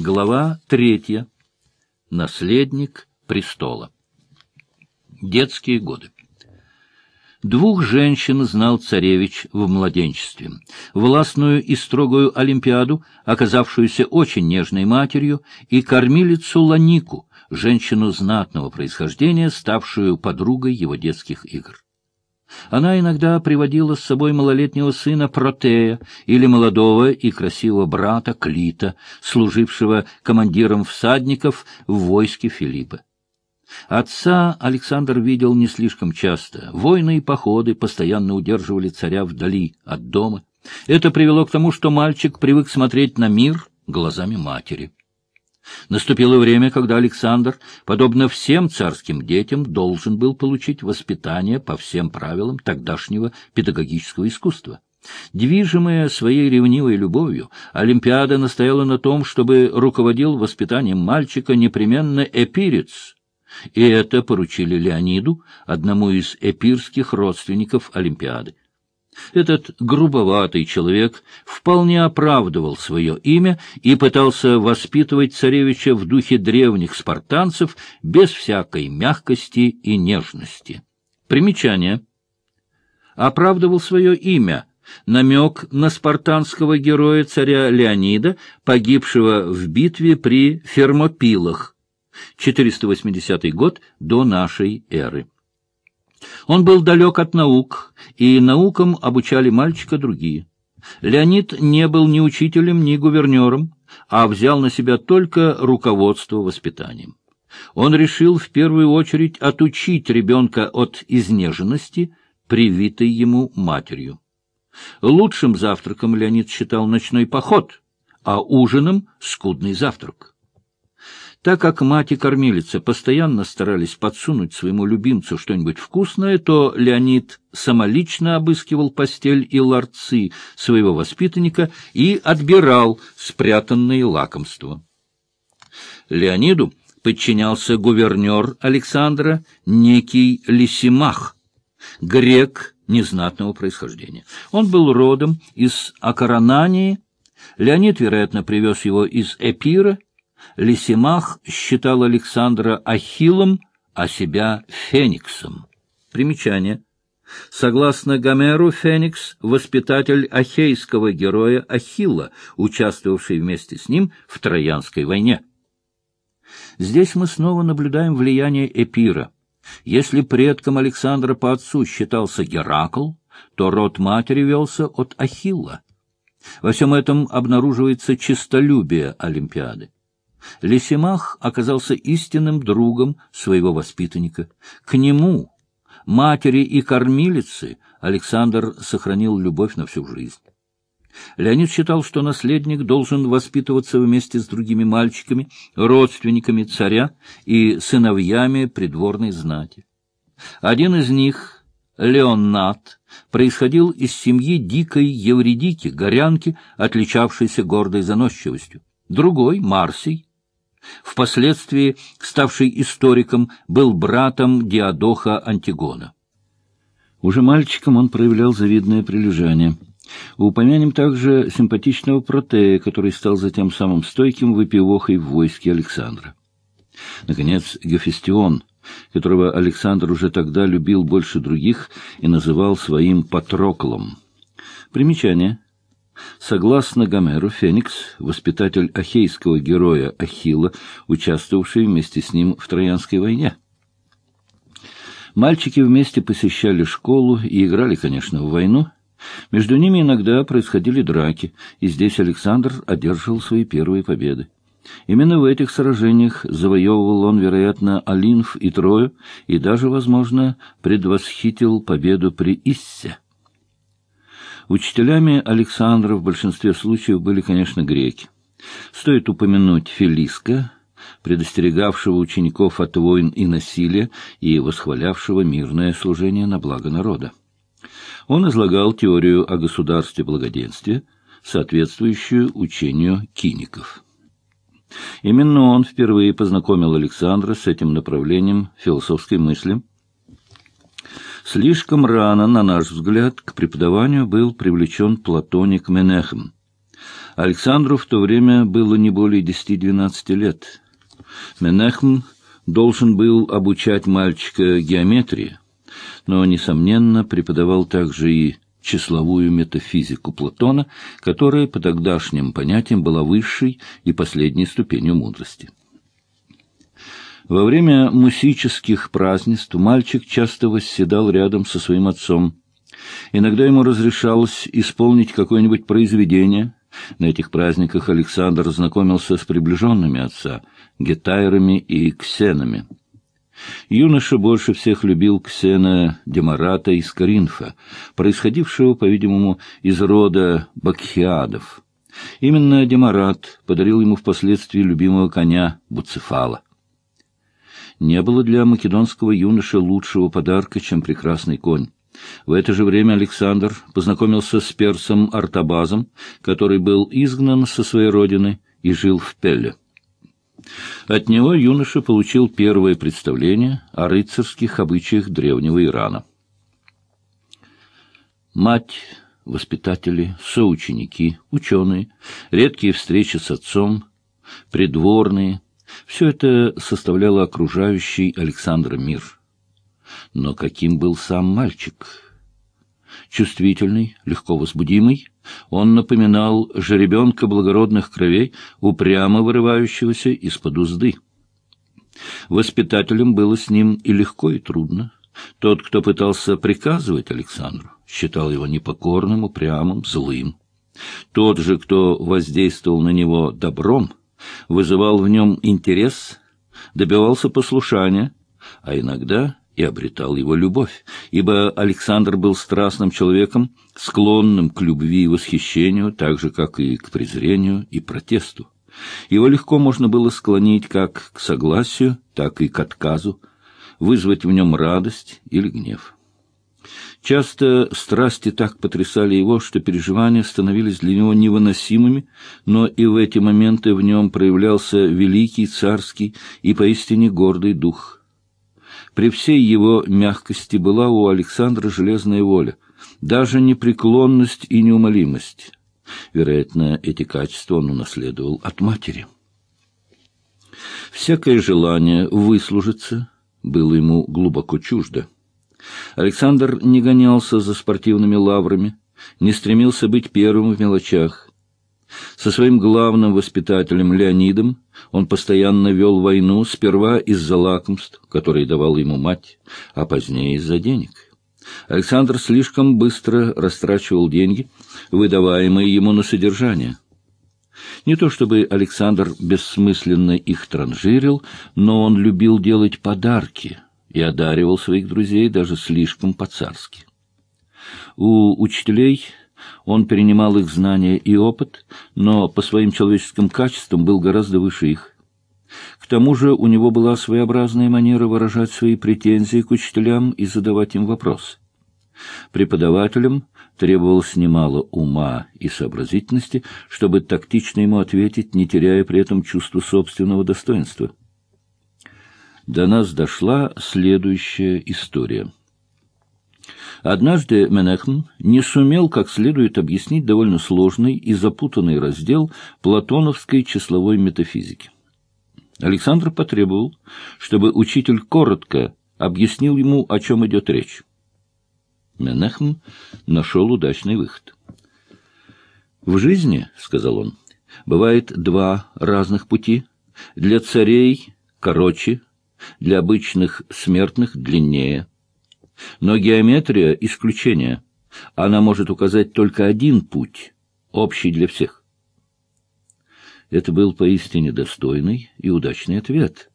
Глава третья. Наследник престола. Детские годы. Двух женщин знал царевич в младенчестве. Властную и строгую Олимпиаду, оказавшуюся очень нежной матерью, и кормилицу Ланику, женщину знатного происхождения, ставшую подругой его детских игр. Она иногда приводила с собой малолетнего сына Протея или молодого и красивого брата Клита, служившего командиром всадников в войске Филиппа. Отца Александр видел не слишком часто. Войны и походы постоянно удерживали царя вдали от дома. Это привело к тому, что мальчик привык смотреть на мир глазами матери. Наступило время, когда Александр, подобно всем царским детям, должен был получить воспитание по всем правилам тогдашнего педагогического искусства. Движимая своей ревнивой любовью, Олимпиада настояла на том, чтобы руководил воспитанием мальчика непременно эпирец, и это поручили Леониду, одному из эпирских родственников Олимпиады. Этот грубоватый человек вполне оправдывал свое имя и пытался воспитывать царевича в духе древних спартанцев без всякой мягкости и нежности. Примечание. Оправдывал свое имя — намек на спартанского героя царя Леонида, погибшего в битве при Фермопилах, 480 год до нашей эры. Он был далек от наук, и наукам обучали мальчика другие. Леонид не был ни учителем, ни гувернером, а взял на себя только руководство воспитанием. Он решил в первую очередь отучить ребенка от изнеженности, привитой ему матерью. Лучшим завтраком Леонид считал ночной поход, а ужином — скудный завтрак. Так как мать и кормилица постоянно старались подсунуть своему любимцу что-нибудь вкусное, то Леонид самолично обыскивал постель и ларцы своего воспитанника и отбирал спрятанные лакомства. Леониду подчинялся гувернер Александра, некий Лисимах, грек незнатного происхождения. Он был родом из Акаранании, Леонид, вероятно, привез его из Эпира, Лисимах считал Александра Ахиллом, а себя Фениксом. Примечание. Согласно Гомеру, Феникс — воспитатель ахейского героя Ахилла, участвовавший вместе с ним в Троянской войне. Здесь мы снова наблюдаем влияние Эпира. Если предком Александра по отцу считался Геракл, то род матери велся от Ахилла. Во всем этом обнаруживается честолюбие Олимпиады. Лисимах оказался истинным другом своего воспитанника. К нему, матери и кормилице, Александр сохранил любовь на всю жизнь. Леонид считал, что наследник должен воспитываться вместе с другими мальчиками, родственниками царя и сыновьями придворной знати. Один из них, Леоннат, происходил из семьи дикой Евредики, горянки, отличавшейся гордой заносчивостью. Другой, Марсий, впоследствии ставший историком, был братом Диадоха Антигона. Уже мальчиком он проявлял завидное прилежание. Упомянем также симпатичного протея, который стал затем самым стойким выпивохой в войске Александра. Наконец, Гефестион, которого Александр уже тогда любил больше других и называл своим Патроклом. Примечание. Согласно Гомеру, Феникс — воспитатель ахейского героя Ахилла, участвовавший вместе с ним в Троянской войне. Мальчики вместе посещали школу и играли, конечно, в войну. Между ними иногда происходили драки, и здесь Александр одерживал свои первые победы. Именно в этих сражениях завоевывал он, вероятно, Олимф и Трою, и даже, возможно, предвосхитил победу при Иссе. Учителями Александра в большинстве случаев были, конечно, греки. Стоит упомянуть Фелиска, предостерегавшего учеников от войн и насилия и восхвалявшего мирное служение на благо народа. Он излагал теорию о государстве благоденствия, соответствующую учению киников. Именно он впервые познакомил Александра с этим направлением философской мысли – Слишком рано, на наш взгляд, к преподаванию был привлечен платоник Менехем. Александру в то время было не более десяти-двенадцати лет. Менехм должен был обучать мальчика геометрии, но, несомненно, преподавал также и числовую метафизику Платона, которая по тогдашним понятиям была высшей и последней ступенью мудрости. Во время мусических празднеств мальчик часто восседал рядом со своим отцом. Иногда ему разрешалось исполнить какое-нибудь произведение. На этих праздниках Александр знакомился с приближенными отца, гетайрами и ксенами. Юноша больше всех любил Ксена Демарата из Коринфа, происходившего, по-видимому, из рода Бакхиадов. Именно Демарат подарил ему впоследствии любимого коня Буцефала. Не было для македонского юноши лучшего подарка, чем прекрасный конь. В это же время Александр познакомился с персом Артабазом, который был изгнан со своей родины и жил в Пелле. От него юноша получил первое представление о рыцарских обычаях древнего Ирана. Мать, воспитатели, соученики, ученые, редкие встречи с отцом, придворные — все это составляло окружающий Александра мир. Но каким был сам мальчик? Чувствительный, легко возбудимый, он напоминал жеребенка благородных кровей, упрямо вырывающегося из-под узды. Воспитателям было с ним и легко, и трудно. Тот, кто пытался приказывать Александру, считал его непокорным, упрямым, злым. Тот же, кто воздействовал на него добром, вызывал в нем интерес, добивался послушания, а иногда и обретал его любовь, ибо Александр был страстным человеком, склонным к любви и восхищению, так же, как и к презрению и протесту. Его легко можно было склонить как к согласию, так и к отказу, вызвать в нем радость или гнев. Часто страсти так потрясали его, что переживания становились для него невыносимыми, но и в эти моменты в нем проявлялся великий царский и поистине гордый дух. При всей его мягкости была у Александра железная воля, даже непреклонность и неумолимость. Вероятно, эти качества он унаследовал от матери. Всякое желание выслужиться было ему глубоко чуждо. Александр не гонялся за спортивными лаврами, не стремился быть первым в мелочах. Со своим главным воспитателем Леонидом он постоянно вел войну сперва из-за лакомств, которые давала ему мать, а позднее из-за денег. Александр слишком быстро растрачивал деньги, выдаваемые ему на содержание. Не то чтобы Александр бессмысленно их транжирил, но он любил делать подарки — и одаривал своих друзей даже слишком по-царски. У учителей он перенимал их знания и опыт, но по своим человеческим качествам был гораздо выше их. К тому же у него была своеобразная манера выражать свои претензии к учителям и задавать им вопросы. Преподавателям требовалось немало ума и сообразительности, чтобы тактично ему ответить, не теряя при этом чувства собственного достоинства до нас дошла следующая история. Однажды Менехм не сумел как следует объяснить довольно сложный и запутанный раздел платоновской числовой метафизики. Александр потребовал, чтобы учитель коротко объяснил ему, о чем идет речь. Менехм нашел удачный выход. «В жизни, — сказал он, — бывает два разных пути. Для царей — короче, для обычных смертных длиннее. Но геометрия — исключение. Она может указать только один путь, общий для всех. Это был поистине достойный и удачный ответ.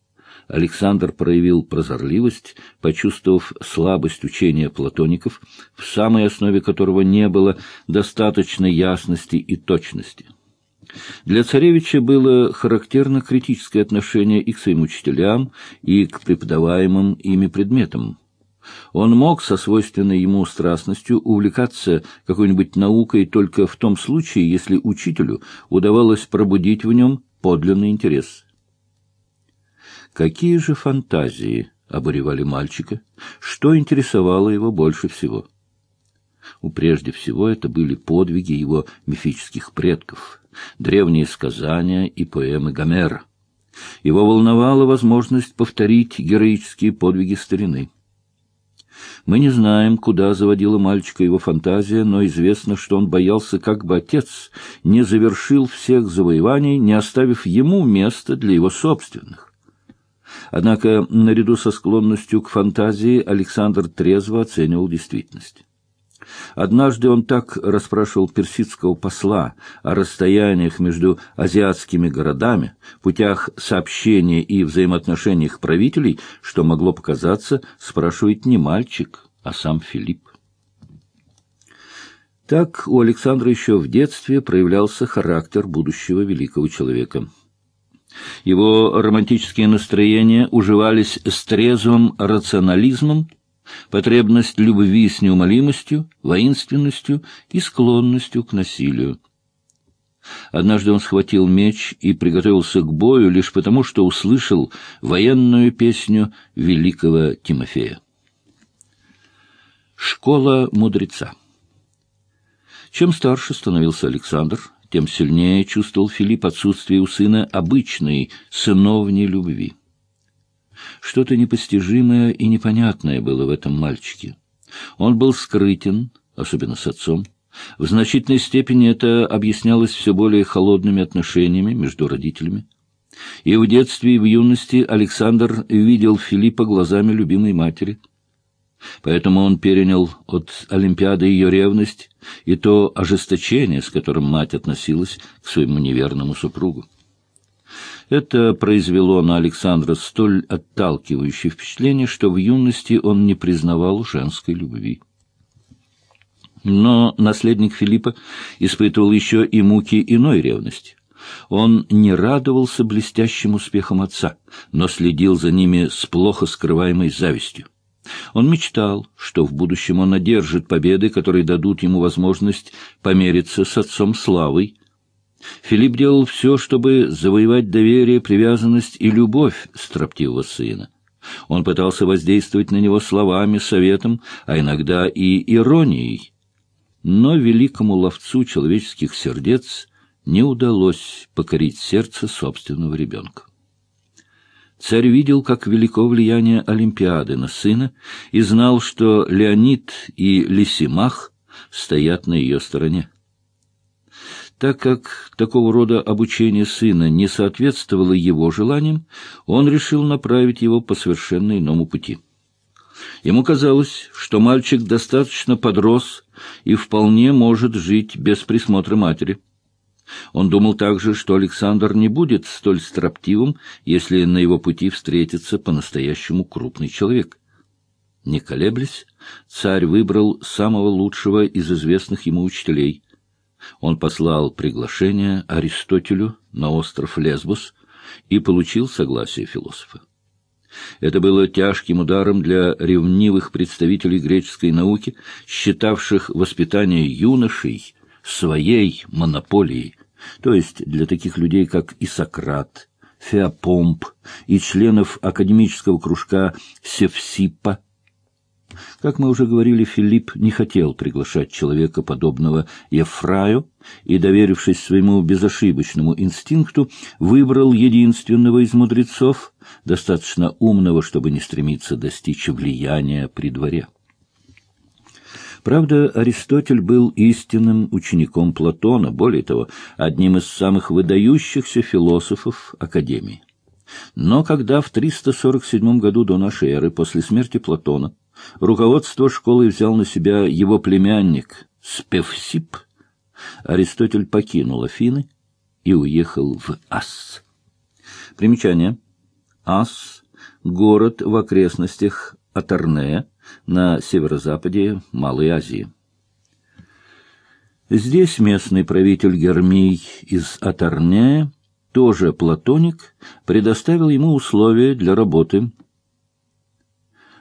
Александр проявил прозорливость, почувствовав слабость учения платоников, в самой основе которого не было достаточной ясности и точности. Для царевича было характерно критическое отношение и к своим учителям, и к преподаваемым ими предметам. Он мог со свойственной ему страстностью увлекаться какой-нибудь наукой только в том случае, если учителю удавалось пробудить в нем подлинный интерес. Какие же фантазии обуревали мальчика? Что интересовало его больше всего? Прежде всего, это были подвиги его мифических предков — древние сказания и поэмы Гомера. Его волновала возможность повторить героические подвиги старины. Мы не знаем, куда заводила мальчика его фантазия, но известно, что он боялся, как бы отец не завершил всех завоеваний, не оставив ему места для его собственных. Однако, наряду со склонностью к фантазии, Александр трезво оценивал действительность. Однажды он так расспрашивал персидского посла о расстояниях между азиатскими городами, путях сообщения и взаимоотношениях правителей, что могло показаться, спрашивает не мальчик, а сам Филипп. Так у Александра еще в детстве проявлялся характер будущего великого человека. Его романтические настроения уживались с трезвым рационализмом, потребность любви с неумолимостью, воинственностью и склонностью к насилию. Однажды он схватил меч и приготовился к бою лишь потому, что услышал военную песню великого Тимофея. Школа мудреца Чем старше становился Александр, тем сильнее чувствовал Филипп отсутствие у сына обычной сыновней любви. Что-то непостижимое и непонятное было в этом мальчике. Он был скрытен, особенно с отцом. В значительной степени это объяснялось все более холодными отношениями между родителями. И в детстве, и в юности Александр видел Филиппа глазами любимой матери. Поэтому он перенял от Олимпиады ее ревность и то ожесточение, с которым мать относилась к своему неверному супругу. Это произвело на Александра столь отталкивающее впечатление, что в юности он не признавал женской любви. Но наследник Филиппа испытывал еще и муки иной ревности. Он не радовался блестящим успехам отца, но следил за ними с плохо скрываемой завистью. Он мечтал, что в будущем он одержит победы, которые дадут ему возможность помериться с отцом славой, Филипп делал все, чтобы завоевать доверие, привязанность и любовь строптивого сына. Он пытался воздействовать на него словами, советом, а иногда и иронией. Но великому ловцу человеческих сердец не удалось покорить сердце собственного ребенка. Царь видел, как велико влияние Олимпиады на сына, и знал, что Леонид и Лисимах стоят на ее стороне. Так как такого рода обучение сына не соответствовало его желаниям, он решил направить его по совершенно иному пути. Ему казалось, что мальчик достаточно подрос и вполне может жить без присмотра матери. Он думал также, что Александр не будет столь строптивым, если на его пути встретится по-настоящему крупный человек. Не колеблясь, царь выбрал самого лучшего из известных ему учителей — он послал приглашение Аристотелю на остров Лесбос и получил согласие философа. Это было тяжким ударом для ревнивых представителей греческой науки, считавших воспитание юношей своей монополией, то есть для таких людей, как и Сократ, Феопомп и членов академического кружка Севсипа, как мы уже говорили, Филипп не хотел приглашать человека, подобного Ефраю, и, доверившись своему безошибочному инстинкту, выбрал единственного из мудрецов, достаточно умного, чтобы не стремиться достичь влияния при дворе. Правда, Аристотель был истинным учеником Платона, более того, одним из самых выдающихся философов Академии. Но когда в 347 году до нашей эры, после смерти Платона, Руководство школы взял на себя его племянник Спевсип. Аристотель покинул Афины и уехал в Ас. Примечание. Ас — город в окрестностях Аторнея на северо-западе Малой Азии. Здесь местный правитель Гермий из Аторнея, тоже платоник, предоставил ему условия для работы –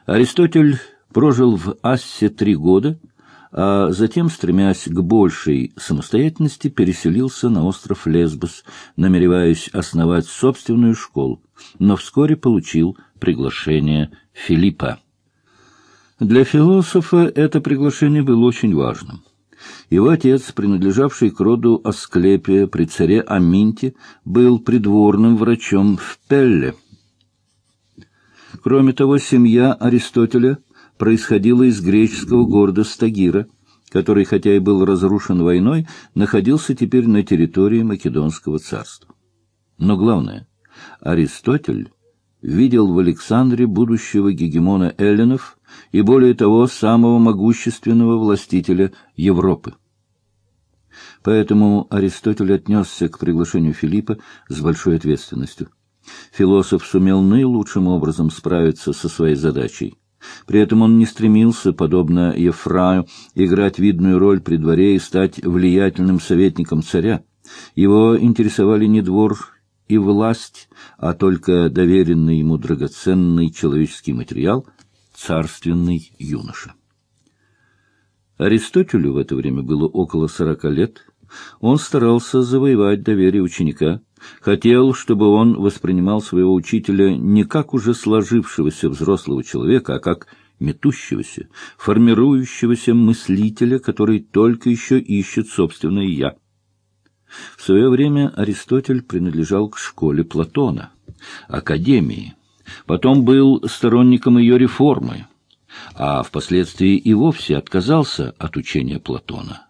Аристотель прожил в Ассе три года, а затем, стремясь к большей самостоятельности, переселился на остров Лесбос, намереваясь основать собственную школу, но вскоре получил приглашение Филиппа. Для философа это приглашение было очень важным. Его отец, принадлежавший к роду Асклепия при царе Аминте, был придворным врачом в Пелле. Кроме того, семья Аристотеля происходила из греческого города Стагира, который, хотя и был разрушен войной, находился теперь на территории Македонского царства. Но главное, Аристотель видел в Александре будущего гегемона эллинов и, более того, самого могущественного властителя Европы. Поэтому Аристотель отнесся к приглашению Филиппа с большой ответственностью. Философ сумел наилучшим образом справиться со своей задачей. При этом он не стремился, подобно Ефраю, играть видную роль при дворе и стать влиятельным советником царя. Его интересовали не двор и власть, а только доверенный ему драгоценный человеческий материал — царственный юноша. Аристотелю в это время было около сорока лет. Он старался завоевать доверие ученика, хотел, чтобы он воспринимал своего учителя не как уже сложившегося взрослого человека, а как метущегося, формирующегося мыслителя, который только еще ищет собственное «я». В свое время Аристотель принадлежал к школе Платона, академии, потом был сторонником ее реформы, а впоследствии и вовсе отказался от учения Платона.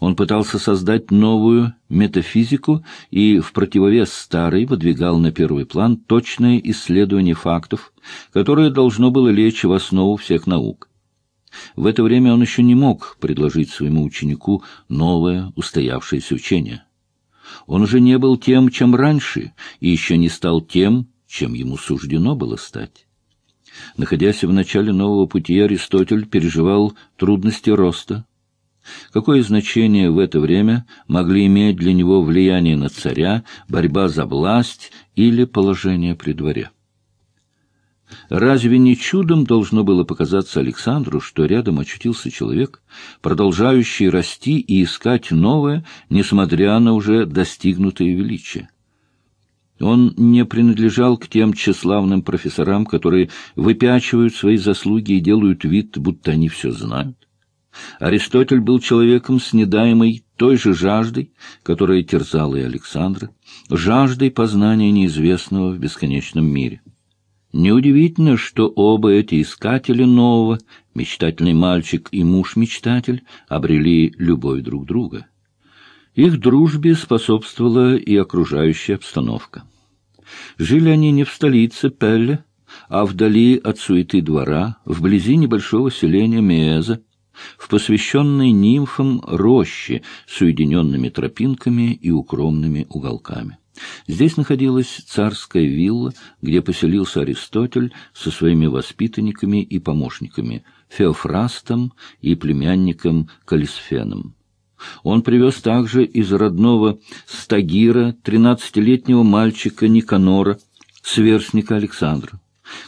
Он пытался создать новую метафизику и в противовес старой выдвигал на первый план точное исследование фактов, которое должно было лечь в основу всех наук. В это время он еще не мог предложить своему ученику новое устоявшееся учение. Он уже не был тем, чем раньше, и еще не стал тем, чем ему суждено было стать. Находясь в начале нового пути, Аристотель переживал трудности роста, Какое значение в это время могли иметь для него влияние на царя, борьба за власть или положение при дворе? Разве не чудом должно было показаться Александру, что рядом очутился человек, продолжающий расти и искать новое, несмотря на уже достигнутое величие? Он не принадлежал к тем тщеславным профессорам, которые выпячивают свои заслуги и делают вид, будто они все знают. Аристотель был человеком с недаемой той же жаждой, которая терзала и Александра, жаждой познания неизвестного в бесконечном мире. Неудивительно, что оба эти искатели нового, мечтательный мальчик и муж-мечтатель, обрели любовь друг друга. Их дружбе способствовала и окружающая обстановка. Жили они не в столице Пелле, а вдали от суеты двора, вблизи небольшого селения Мееза, в посвященной нимфам роще с уединенными тропинками и укромными уголками. Здесь находилась царская вилла, где поселился Аристотель со своими воспитанниками и помощниками Феофрастом и племянником Калисфеном. Он привез также из родного Стагира тринадцатилетнего мальчика Никанора, сверстника Александра.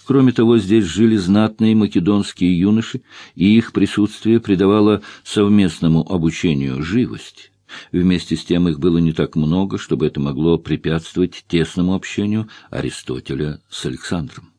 Кроме того, здесь жили знатные македонские юноши, и их присутствие придавало совместному обучению живость. Вместе с тем их было не так много, чтобы это могло препятствовать тесному общению Аристотеля с Александром.